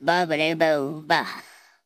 ba ba ba ba